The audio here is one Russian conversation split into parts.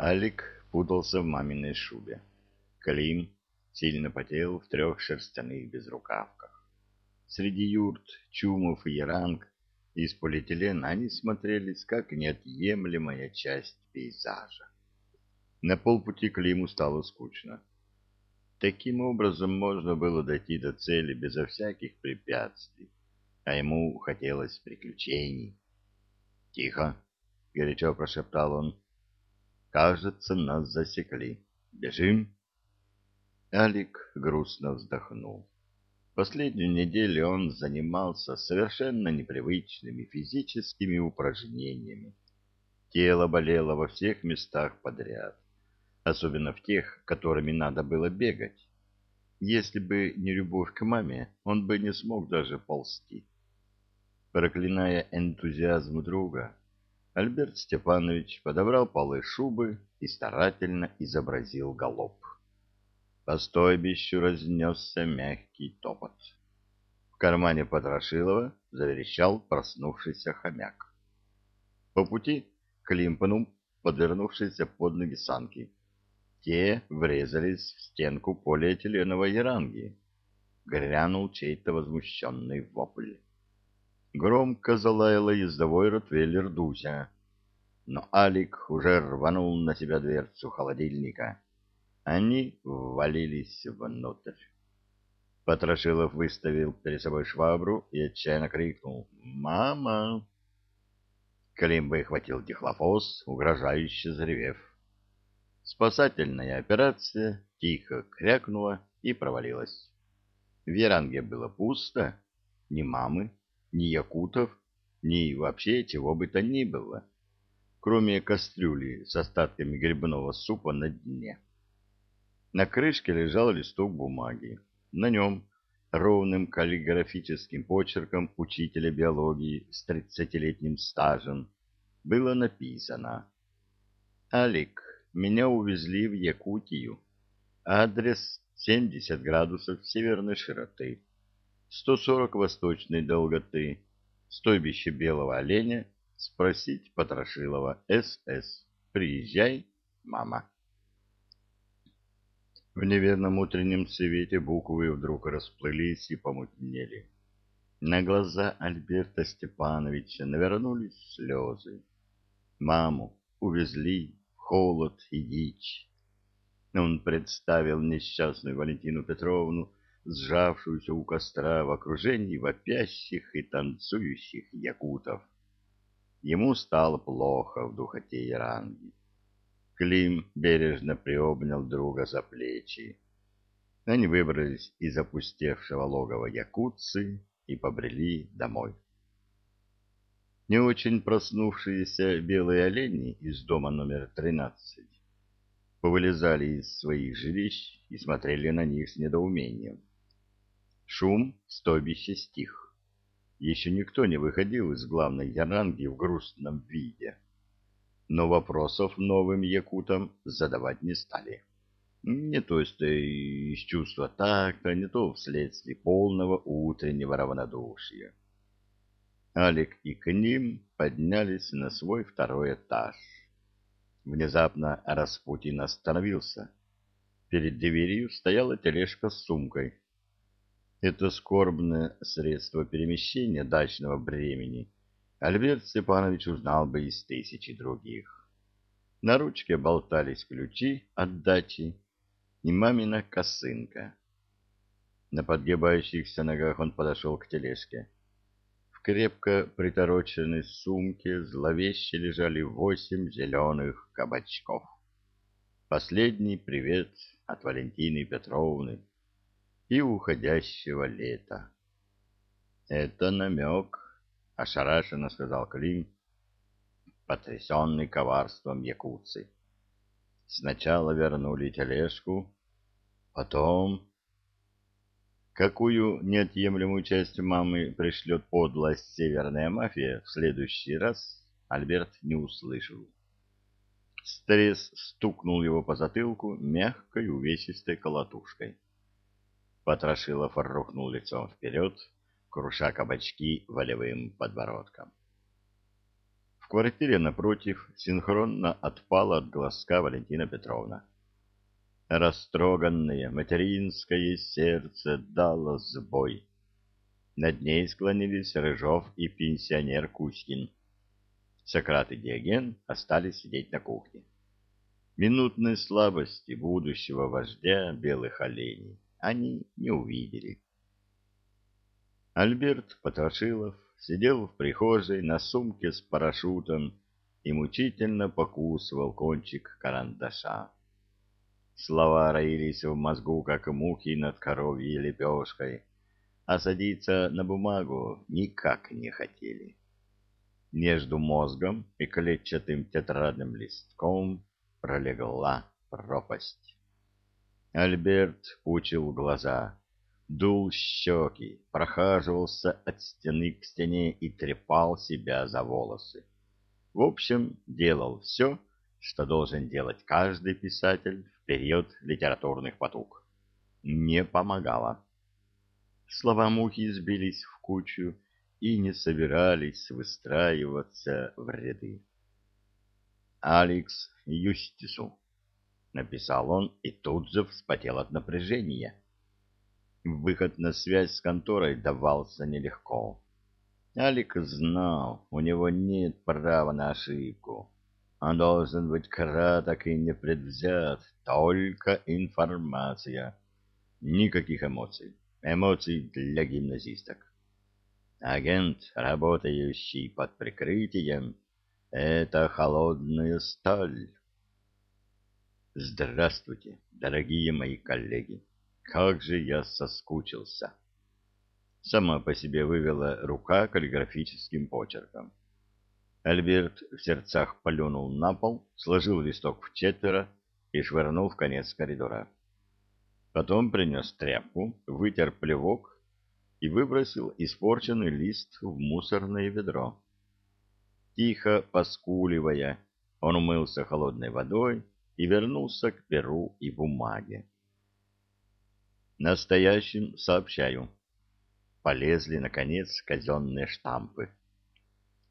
Алик путался в маминой шубе. Клим сильно потел в трех шерстяных безрукавках. Среди юрт, чумов и яранг из полиэтилена они смотрелись как неотъемлемая часть пейзажа. На полпути Климу стало скучно. Таким образом можно было дойти до цели безо всяких препятствий, а ему хотелось приключений. «Тихо!» — горячо прошептал он. Кажется, нас засекли. Бежим. Алик грустно вздохнул. Последнюю неделю он занимался совершенно непривычными физическими упражнениями. Тело болело во всех местах подряд, особенно в тех, которыми надо было бегать. Если бы не любовь к маме, он бы не смог даже ползти. Проклиная энтузиазм друга, Альберт Степанович подобрал полы шубы и старательно изобразил галоп. По стойбищу разнесся мягкий топот. В кармане Потрошилова заверещал проснувшийся хомяк. По пути Клим пнул подвернувшиеся под ноги санки. Те врезались в стенку полиэтиленовой яранги. Грянул чей-то возмущенный вопль. Громко залаяла ездовой ротвейлер Дуся. Но Алик уже рванул на себя дверцу холодильника. Они ввалились внутрь. Потрошилов выставил перед собой швабру и отчаянно крикнул «Мама!». Клим выхватил дихлофос, угрожающе заревев. Спасательная операция тихо крякнула и провалилась. В Яранге было пусто, ни мамы, ни якутов, ни вообще чего бы то ни было, кроме кастрюли с остатками грибного супа на дне. На крышке лежал листок бумаги. На нем ровным каллиграфическим почерком учителя биологии с тридцатилетним стажем было написано «Алик, меня увезли в Якутию. Адрес 70 градусов северной широты. 140 восточной долготы, стойбище белого оленя, спросить Потрошилова, СС. Приезжай, мама. В неверном утреннем свете буквы вдруг расплылись и помутнели. На глаза Альберта Степановича навернулись слезы. Маму увезли холод и дичь. Он представил несчастную Валентину Петровну, сжавшуюся у костра в окружении вопящих и танцующих якутов. Ему стало плохо в духоте Яранги. Клим бережно приобнял друга за плечи. Они выбрались из опустевшего логова якутцы и побрели домой. Не очень проснувшиеся белые олени из дома номер тринадцать повылезали из своих жилищ и смотрели на них с недоумением. Шум в стойбище стих. Еще никто не выходил из главной яранги в грустном виде. Но вопросов новым якутам задавать не стали. Не то есть из чувства такта, не то вследствие полного утреннего равнодушия. Алик и к ним поднялись на свой второй этаж. Внезапно Распутин остановился. Перед дверью стояла тележка с сумкой. Это скорбное средство перемещения дачного бремени Альберт Степанович узнал бы из тысячи других. На ручке болтались ключи от дачи и мамина косынка. На подгибающихся ногах он подошел к тележке. В крепко притороченной сумке зловеще лежали восемь зеленых кабачков. Последний привет от Валентины Петровны и уходящего лета. Это намек, — ошарашенно сказал Клим, потрясенный коварством якутцы. Сначала вернули тележку, потом... Какую неотъемлемую часть мамы пришлет подлость северная мафия в следующий раз, Альберт не услышал. Стресс стукнул его по затылку мягкой увесистой колотушкой. Потрошилов рухнул лицом вперед, круша кабачки волевым подбородком. В квартире напротив синхронно отпала от глазка Валентина Петровна. Растроганное материнское сердце дало сбой. Над ней склонились Рыжов и пенсионер Кузькин. Сократ и Диоген остались сидеть на кухне. Минутной слабости будущего вождя белых оленей они не увидели. Альберт Потрошилов сидел в прихожей на сумке с парашютом и мучительно покусывал кончик карандаша. Слова роились в мозгу, как мухи над коровьей лепешкой, а садиться на бумагу никак не хотели. Между мозгом и клетчатым тетрадным листком пролегла пропасть. Альберт пучил глаза дул щеки, прохаживался от стены к стене и трепал себя за волосы. В общем, делал все, что должен делать каждый писатель в период литературных потуг. Не помогало. Слова мухи сбились в кучу и не собирались выстраиваться в ряды. «Алекс Юстису», — написал он и тут же вспотел от напряжения. Выход на связь с конторой давался нелегко. Алик знал, у него нет права на ошибку. Он должен быть краток и непредвзят, только информация. Никаких эмоций. Эмоций для гимназисток. Агент, работающий под прикрытием, — это холодная сталь. Здравствуйте, дорогие мои коллеги. Как же я соскучился. Сама по себе вывела рука каллиграфическим почерком. Альберт в сердцах полюнул на пол, сложил листок в четверо и швырнул в конец коридора. Потом принес тряпку, вытер плевок и выбросил испорченный лист в мусорное ведро. Тихо поскуливая, он умылся холодной водой и вернулся к перу и бумаге. Настоящим сообщаю. Полезли, наконец, казенные штампы.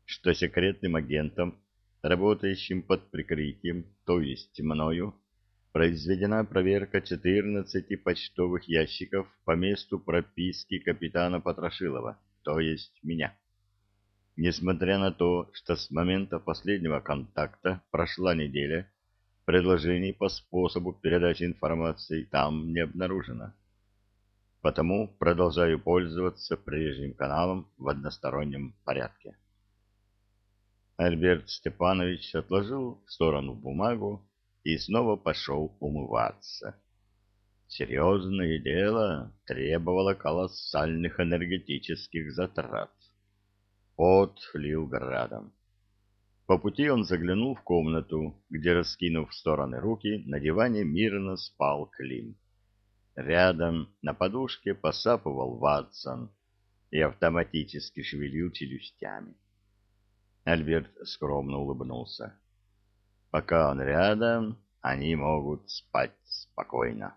Что секретным агентом, работающим под прикрытием, то есть мною, произведена проверка 14 почтовых ящиков по месту прописки капитана Потрошилова, то есть меня. Несмотря на то, что с момента последнего контакта прошла неделя, предложений по способу передачи информации там не обнаружено потому продолжаю пользоваться прежним каналом в одностороннем порядке. Альберт Степанович отложил в сторону бумагу и снова пошел умываться. Серьезное дело требовало колоссальных энергетических затрат. Пот лил градом. По пути он заглянул в комнату, где, раскинув в стороны руки, на диване мирно спал Клим. Рядом на подушке посапывал Ватсон и автоматически шевелил челюстями. Альберт скромно улыбнулся. Пока он рядом, они могут спать спокойно.